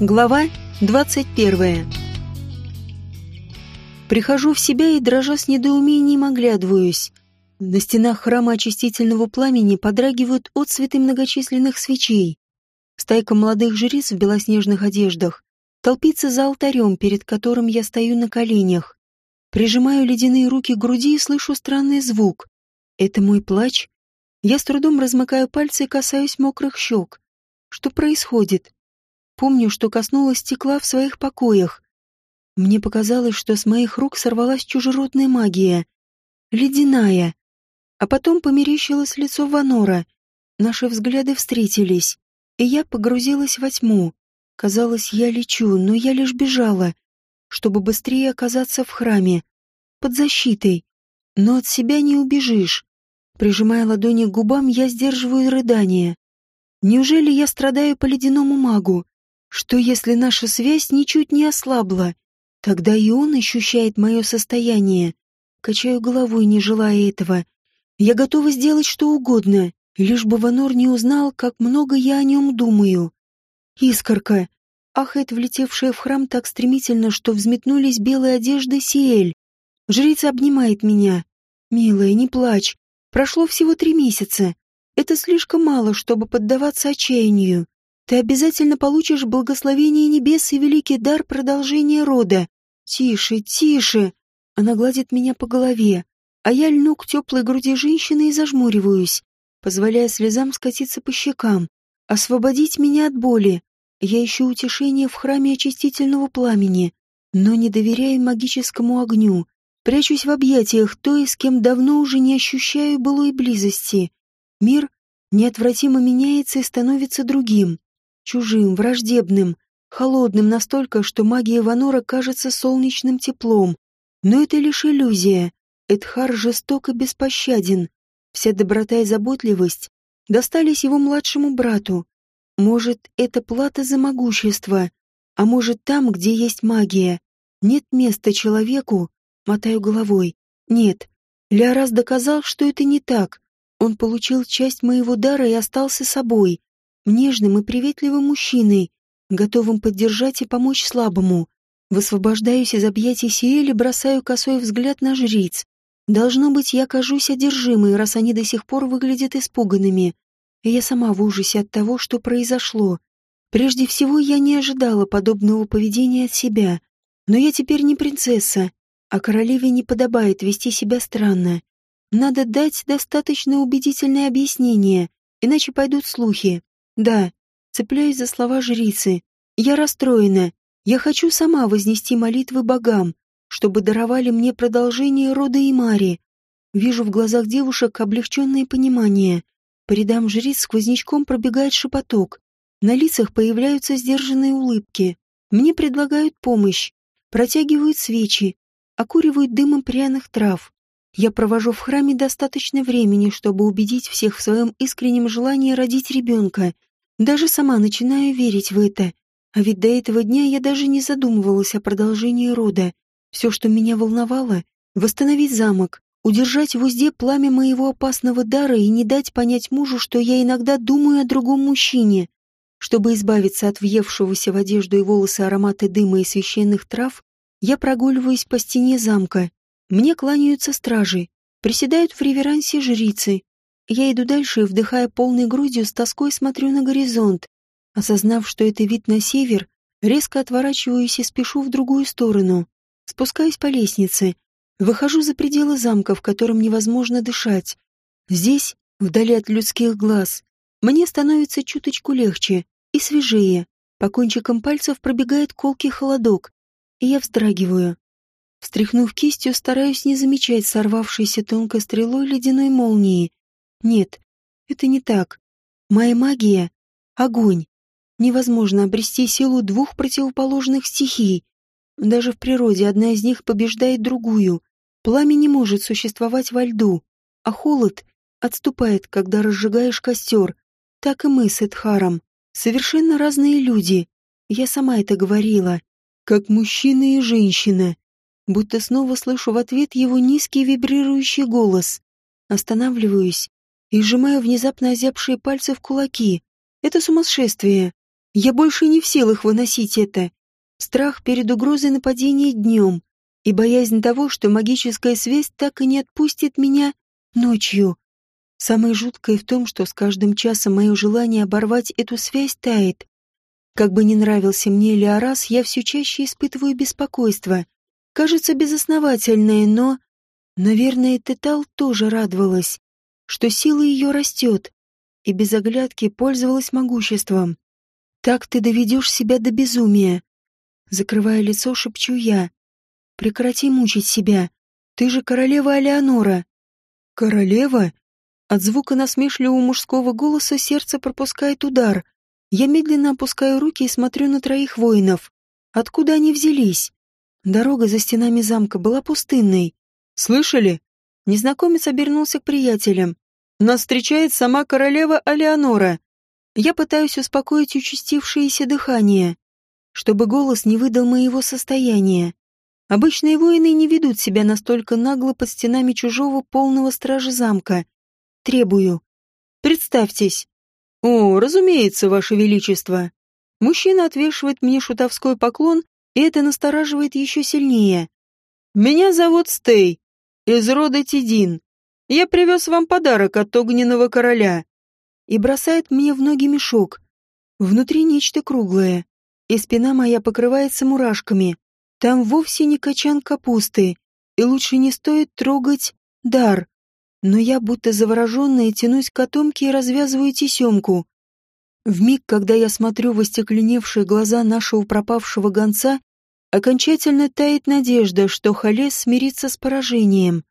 Глава 21. Прихожу в себя и, дрожа с недоумением, оглядываюсь. На стенах храма очистительного пламени подрагивают отцветы многочисленных свечей. Стайка молодых жриц в белоснежных одеждах толпится за алтарем, перед которым я стою на коленях. Прижимаю ледяные руки к груди и слышу странный звук. Это мой плач? Я с трудом размыкаю пальцы и касаюсь мокрых щек. Что происходит? Помню, что коснулась стекла в своих покоях. Мне показалось, что с моих рук сорвалась чужеродная магия. Ледяная. А потом померещилось лицо Ванора. Наши взгляды встретились, и я погрузилась во тьму. Казалось, я лечу, но я лишь бежала, чтобы быстрее оказаться в храме, под защитой. Но от себя не убежишь. Прижимая ладони к губам, я сдерживаю рыдания. Неужели я страдаю по ледяному магу? Что если наша связь ничуть не ослабла? Тогда и он ощущает мое состояние. Качаю головой, не желая этого. Я готова сделать что угодно, лишь бы Ванор не узнал, как много я о нем думаю. Искорка. Ахает влетевшая в храм так стремительно, что взметнулись белые одежды Сиэль. Жрица обнимает меня. «Милая, не плачь. Прошло всего три месяца. Это слишком мало, чтобы поддаваться отчаянию. Ты обязательно получишь благословение небес и великий дар продолжения рода. Тише, тише. Она гладит меня по голове, а я льну к теплой груди женщины и зажмуриваюсь, позволяя слезам скатиться по щекам, освободить меня от боли. Я ищу утешение в храме очистительного пламени, но не доверяю магическому огню. Прячусь в объятиях той, с кем давно уже не ощущаю былой близости. Мир неотвратимо меняется и становится другим чужим, враждебным, холодным настолько, что магия Ванора кажется солнечным теплом. Но это лишь иллюзия. Эдхар жесток и беспощаден. Вся доброта и заботливость достались его младшему брату. Может, это плата за могущество, а может, там, где есть магия, нет места человеку, мотаю головой. Нет, Леорас доказал, что это не так. Он получил часть моего дара и остался собой нежным и приветливым мужчиной, готовым поддержать и помочь слабому. Высвобождаюсь из объятий Сиэли, бросаю косой взгляд на жриц. Должно быть, я кажусь одержимой, раз они до сих пор выглядят испуганными. И я сама в ужасе от того, что произошло. Прежде всего, я не ожидала подобного поведения от себя. Но я теперь не принцесса, а королеве не подобает вести себя странно. Надо дать достаточно убедительное объяснение, иначе пойдут слухи. Да, цепляясь за слова жрицы, я расстроена. Я хочу сама вознести молитвы богам, чтобы даровали мне продолжение рода и Мари. Вижу в глазах девушек облегченное понимание. По рядам жриц сквознячком пробегает шепоток. На лицах появляются сдержанные улыбки. Мне предлагают помощь, протягивают свечи, окуривают дымом пряных трав. Я провожу в храме достаточно времени, чтобы убедить всех в своем искреннем желании родить ребенка — даже сама начинаю верить в это. А ведь до этого дня я даже не задумывалась о продолжении рода. Все, что меня волновало — восстановить замок, удержать в узде пламя моего опасного дара и не дать понять мужу, что я иногда думаю о другом мужчине. Чтобы избавиться от въевшегося в одежду и волосы аромата дыма и священных трав, я прогуливаюсь по стене замка. Мне кланяются стражи, приседают в реверансе жрицы, я иду дальше и, вдыхая полной грудью, с тоской смотрю на горизонт. Осознав, что это вид на север, резко отворачиваюсь и спешу в другую сторону. Спускаюсь по лестнице. Выхожу за пределы замка, в котором невозможно дышать. Здесь, вдали от людских глаз, мне становится чуточку легче и свежее. По кончикам пальцев пробегает колкий холодок, и я вздрагиваю. Встряхнув кистью, стараюсь не замечать сорвавшейся тонкой стрелой ледяной молнии, нет, это не так. Моя магия — огонь. Невозможно обрести силу двух противоположных стихий. Даже в природе одна из них побеждает другую. Пламя не может существовать во льду, а холод отступает, когда разжигаешь костер. Так и мы с Эдхаром. Совершенно разные люди. Я сама это говорила. Как мужчина и женщина. Будто снова слышу в ответ его низкий вибрирующий голос. Останавливаюсь и сжимаю внезапно озябшие пальцы в кулаки. Это сумасшествие. Я больше не в силах выносить это. Страх перед угрозой нападения днем и боязнь того, что магическая связь так и не отпустит меня ночью. Самое жуткое в том, что с каждым часом мое желание оборвать эту связь тает. Как бы ни нравился мне Леорас, я все чаще испытываю беспокойство. Кажется, безосновательное, но... Наверное, Тетал тоже радовалась, что сила ее растет, и без оглядки пользовалась могуществом. «Так ты доведешь себя до безумия». Закрывая лицо, шепчу я. «Прекрати мучить себя. Ты же королева Алеонора». «Королева?» От звука насмешливого мужского голоса сердце пропускает удар. Я медленно опускаю руки и смотрю на троих воинов. Откуда они взялись? Дорога за стенами замка была пустынной. «Слышали?» Незнакомец обернулся к приятелям. «Нас встречает сама королева Алеонора. Я пытаюсь успокоить участившееся дыхание, чтобы голос не выдал моего состояния. Обычные воины не ведут себя настолько нагло под стенами чужого полного стража замка. Требую. Представьтесь. О, разумеется, ваше величество. Мужчина отвешивает мне шутовской поклон, и это настораживает еще сильнее. Меня зовут Стей, из рода Тидин. Я привез вам подарок от огненного короля. И бросает мне в ноги мешок. Внутри нечто круглое, и спина моя покрывается мурашками. Там вовсе не качан капусты, и лучше не стоит трогать дар но я, будто завороженная, тянусь к котомке и развязываю тесемку. В миг, когда я смотрю в остекленевшие глаза нашего пропавшего гонца, окончательно тает надежда, что Халес смирится с поражением.